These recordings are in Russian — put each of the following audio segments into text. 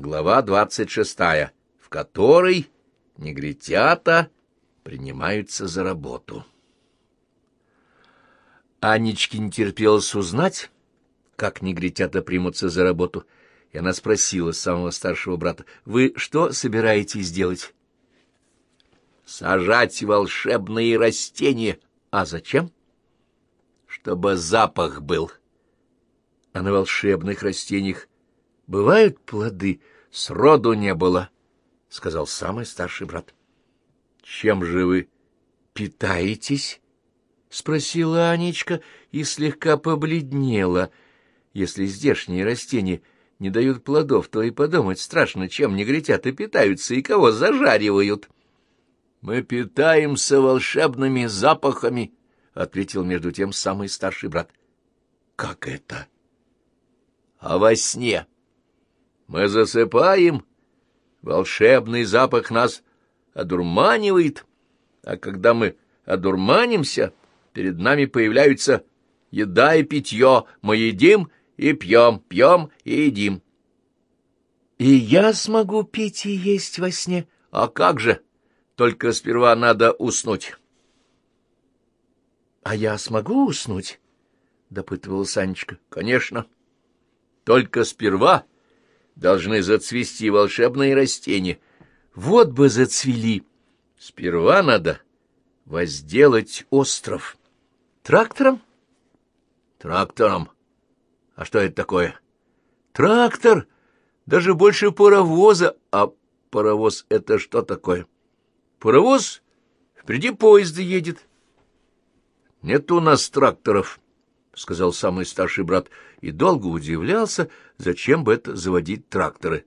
Глава двадцать шестая, в которой негритята принимаются за работу. Анечке не терпелось узнать, как негритята примутся за работу, и она спросила самого старшего брата, «Вы что собираетесь делать?» «Сажать волшебные растения. А зачем?» «Чтобы запах был». «А на волшебных растениях бывают плоды?» «Сроду не было», — сказал самый старший брат. «Чем же вы питаетесь?» — спросила Анечка и слегка побледнела. Если здешние растения не дают плодов, то и подумать страшно, чем негритята питаются и кого зажаривают. — Мы питаемся волшебными запахами, — ответил между тем самый старший брат. — Как это? — А во сне. Мы засыпаем, волшебный запах нас одурманивает, а когда мы одурманимся перед нами появляются еда и питье, мы едим и пьем, пьем и едим. И я смогу пить и есть во сне. А как же? Только сперва надо уснуть. — А я смогу уснуть? — допытывала Санечка. — Конечно. Только сперва должны зацвести волшебные растения. Вот бы зацвели. Сперва надо возделать остров. Трактором? Трактором. А что это такое? Трактор. Даже больше паровоза. А паровоз — это что такое? Паровоз впереди поезда едет. Нет у нас тракторов, — сказал самый старший брат, и долго удивлялся, зачем бы это заводить тракторы.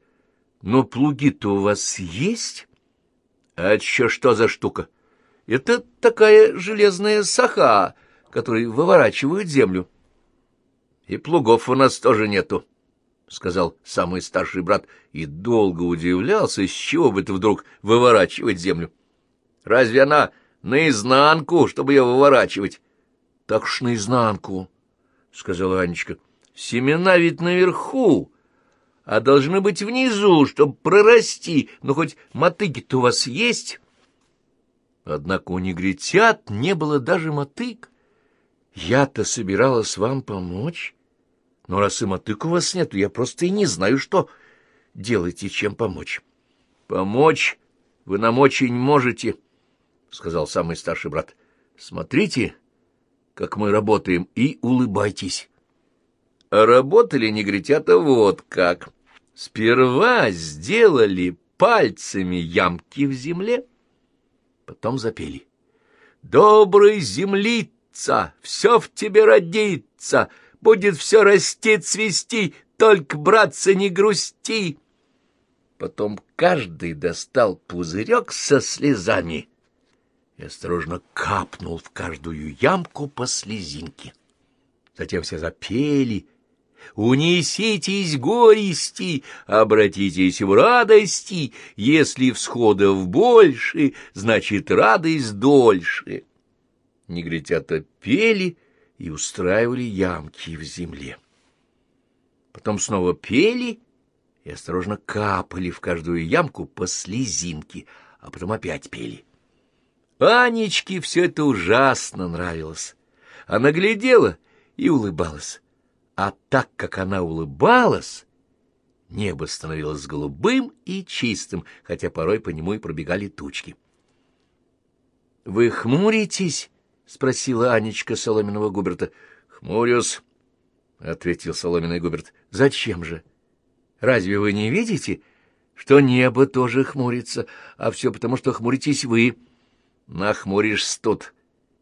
Но плуги-то у вас есть? А еще что за штука? Это такая железная саха, которой выворачивают землю. — И плугов у нас тоже нету, — сказал самый старший брат, и долго удивлялся, с чего бы ты вдруг выворачивать землю. — Разве она наизнанку, чтобы ее выворачивать? — Так уж наизнанку, — сказала Анечка. — Семена ведь наверху, а должны быть внизу, чтобы прорасти. Но хоть мотыги-то у вас есть? Однако у негритят не было даже мотык. Я-то собиралась вам помочь, но раз и мотык у вас нет, я просто и не знаю, что делать и чем помочь. — Помочь вы нам очень можете, — сказал самый старший брат. — Смотрите, как мы работаем, и улыбайтесь. А работали негритята вот как. Сперва сделали пальцами ямки в земле, потом запели. «Добрый землица, все в тебе родится, будет все расти, цвести, только, братцы, не грусти». Потом каждый достал пузырек со слезами и осторожно капнул в каждую ямку по слезинке. Затем все запели — Унеситесь горести, обратитесь в радости, если всходов больше, значит, радость дольше. Негритята пели и устраивали ямки в земле. Потом снова пели и осторожно капали в каждую ямку по слезинке, а потом опять пели. Анечке все это ужасно нравилось. Она глядела и улыбалась. А так как она улыбалась, небо становилось голубым и чистым, хотя порой по нему и пробегали тучки. — Вы хмуритесь? — спросила Анечка Соломенного Губерта. — Хмурюсь, — ответил Соломенный Губерт. — Зачем же? Разве вы не видите, что небо тоже хмурится, а все потому, что хмуритесь вы? Нахмуришься тут,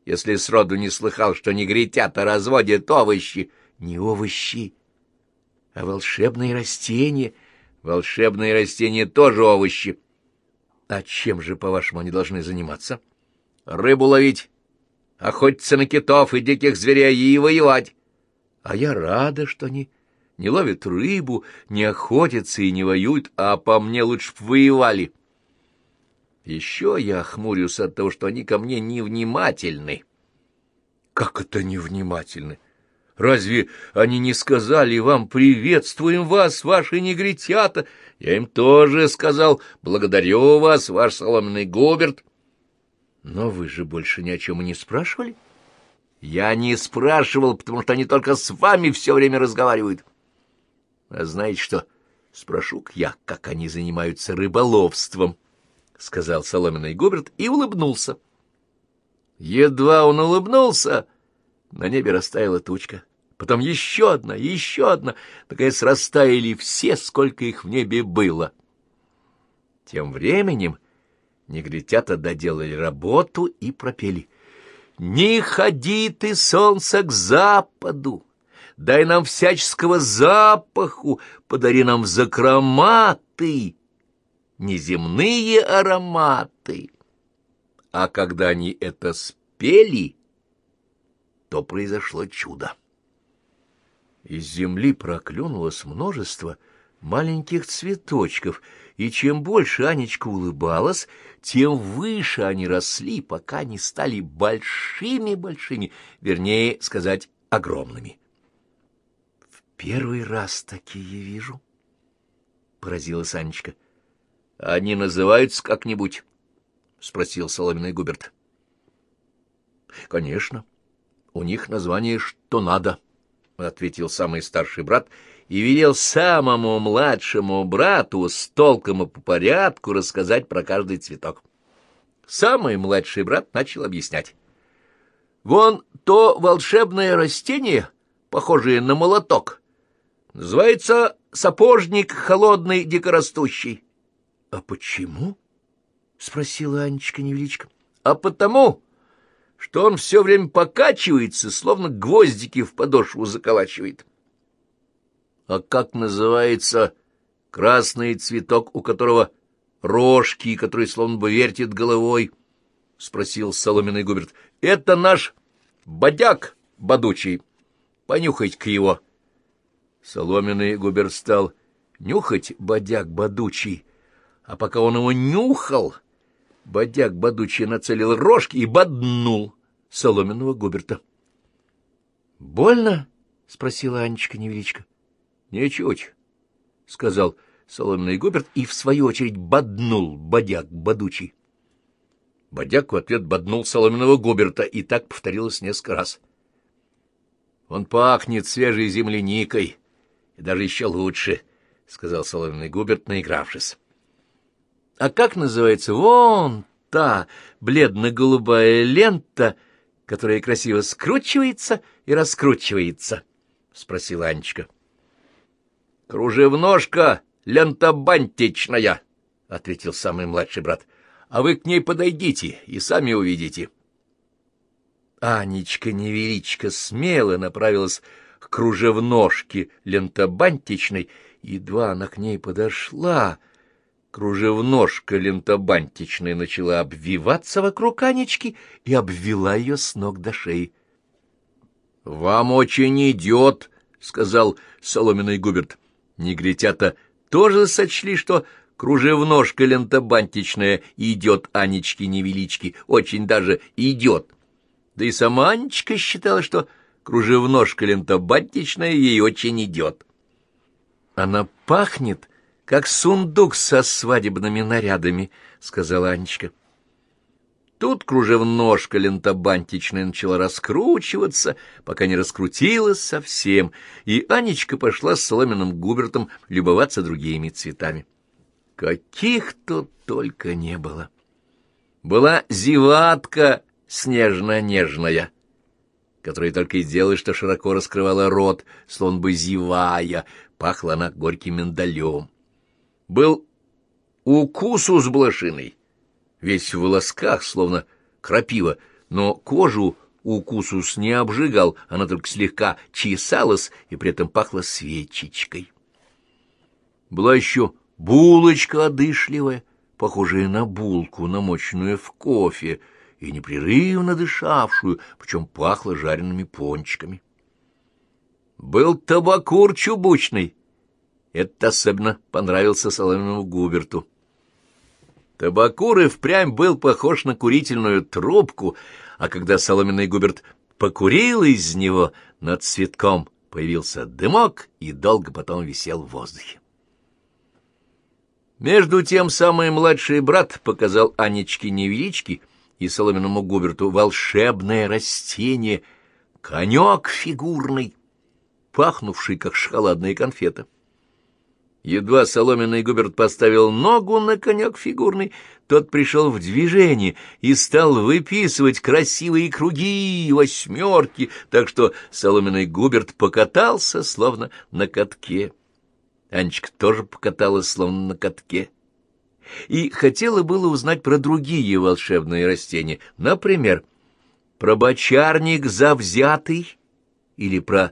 если сроду не слыхал, что негритята разводят овощи, — не овощи, а волшебные растения. Волшебные растения тоже овощи. А чем же, по-вашему, они должны заниматься? Рыбу ловить, охотиться на китов и диких зверей и воевать. А я рада, что они не ловят рыбу, не охотятся и не воюют, а по мне лучше б воевали. Еще я хмурюсь от того, что они ко мне невнимательны. — Как это невнимательны? — Разве они не сказали вам «Приветствуем вас, ваши негритята»? Я им тоже сказал «Благодарю вас, ваш соломенный Губерт». Но вы же больше ни о чем и не спрашивали? Я не спрашивал, потому что они только с вами все время разговаривают. А знаете что? Спрошу-ка я, как они занимаются рыболовством, — сказал соломенный Губерт и улыбнулся. Едва он улыбнулся, на небе растаяла тучка. Потом еще одна, еще одна, такая растаяли все, сколько их в небе было. Тем временем негритята доделали работу и пропели. «Не ходи ты, солнце, к западу!» дай нам всяческого запаху, подари нам неземные ароматы. А когда они это спели, то произошло чудо. Из земли проклюнулось множество маленьких цветочков, и чем больше Анечка улыбалась, тем выше они росли, пока не стали большими-большими, вернее сказать, огромными. Первый раз такие вижу, — поразилась Анечка. — Они называются как-нибудь? — спросил соломенный Губерт. — Конечно. У них название «что надо», — ответил самый старший брат и велел самому младшему брату с толком и по порядку рассказать про каждый цветок. Самый младший брат начал объяснять. «Вон то волшебное растение, похожее на молоток» Называется сапожник холодный дикорастущий. — А почему? — спросила Анечка невеличко. — А потому, что он все время покачивается, словно гвоздики в подошву заколачивает. — А как называется красный цветок, у которого рожки, который словно бы вертит головой? — спросил соломенный Губерт. — Это наш бодяк бодучий. Понюхайте-ка его. — Соломенный губер стал нюхать бодяк бодучий, а пока он его нюхал, бодяк бодучий нацелил рожки и боднул соломенного губерта. — Больно? — спросила Анечка невеличко. — Ничуть, — сказал соломенный губерт и, в свою очередь, боднул бодяк бодучий. Бодяк в ответ боднул соломенного губерта, и так повторилось несколько раз. — Он пахнет свежей земляникой, и даже еще лучше, — сказал соломенный Губерт, наигравшись. — А как называется вон та бледно-голубая лента, которая красиво скручивается и раскручивается? — спросила Анечка. — Кружевножка лентобантичная, — ответил самый младший брат. — А вы к ней подойдите и сами увидите. Анечка-невеличка смело направилась к кружевножке лентобантичной, едва она к ней подошла. Кружевножка лентобантичная начала обвиваться вокруг Анечки и обвела ее с ног до шеи. — Вам очень идет, — сказал соломенный Губерт. Негритята тоже сочли, что кружевножка лентобантичная идет Анечке-невеличке, очень даже идет. Да и сама Анечка считала, что кружевножка лентобантичная ей очень идет. Она пахнет, как сундук со свадебными нарядами, — сказала Анечка. Тут кружевножка лентобантичная начала раскручиваться, пока не раскрутилась совсем, и Анечка пошла с соломенным губертом любоваться другими цветами. Каких тут только не было! Была зеватка снежно-нежная — которая только и делала, что широко раскрывала рот, словно бы зевая, пахла она горьким миндалем. Был укусус блошиной, весь в волосках, словно крапива, но кожу укусус не обжигал, она только слегка чесалась и при этом пахла свечечкой. Была еще булочка одышливая, похожая на булку, намоченную в кофе, и непрерывно дышавшую, причем пахло жареными пончиками. Был табакур чубучный. Это особенно понравился соломенному Губерту. Табакур и впрямь был похож на курительную трубку, а когда соломенный Губерт покурил из него над цветком, появился дымок и долго потом висел в воздухе. Между тем самый младший брат показал Анечке невелички и соломенному Губерту волшебное растение, конек фигурный, пахнувший, как шоколадная конфета. Едва соломенный Губерт поставил ногу на конек фигурный, тот пришел в движение и стал выписывать красивые круги и восьмерки, так что соломенный Губерт покатался, словно на катке. Анечка тоже покаталась, словно на катке. И хотела было узнать про другие волшебные растения, например, про бочарник завзятый или про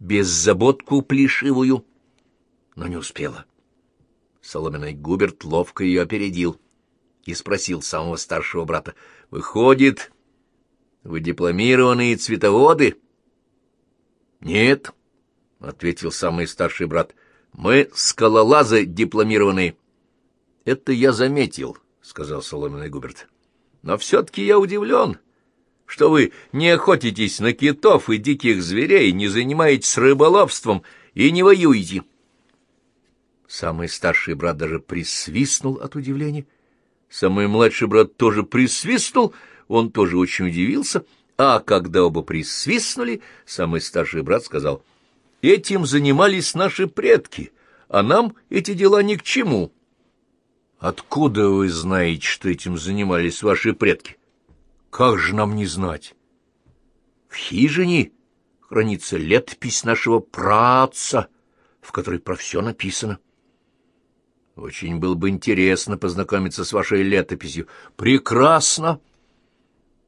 беззаботку плешивую но не успела. Соломенный Губерт ловко ее опередил и спросил самого старшего брата, «Выходит, вы дипломированные цветоводы?» «Нет», — ответил самый старший брат, — «мы скалолазы дипломированные». «Это я заметил», — сказал Соломенный Губерт. «Но все-таки я удивлен» что вы не охотитесь на китов и диких зверей, не занимаетесь рыболовством и не воюете. Самый старший брат даже присвистнул от удивления. Самый младший брат тоже присвистнул, он тоже очень удивился. А когда оба присвистнули, самый старший брат сказал, «Этим занимались наши предки, а нам эти дела ни к чему». «Откуда вы знаете, что этим занимались ваши предки?» «Как же нам не знать?» «В хижине хранится летопись нашего праца, в которой про все написано». Очень было бы интересно познакомиться с вашей летописью. Прекрасно!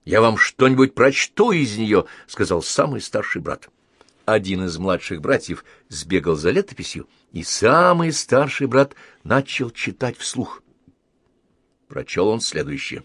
Я вам что-нибудь прочту из нее, — сказал самый старший брат. Один из младших братьев сбегал за летописью, и самый старший брат начал читать вслух. Прочел он следующее.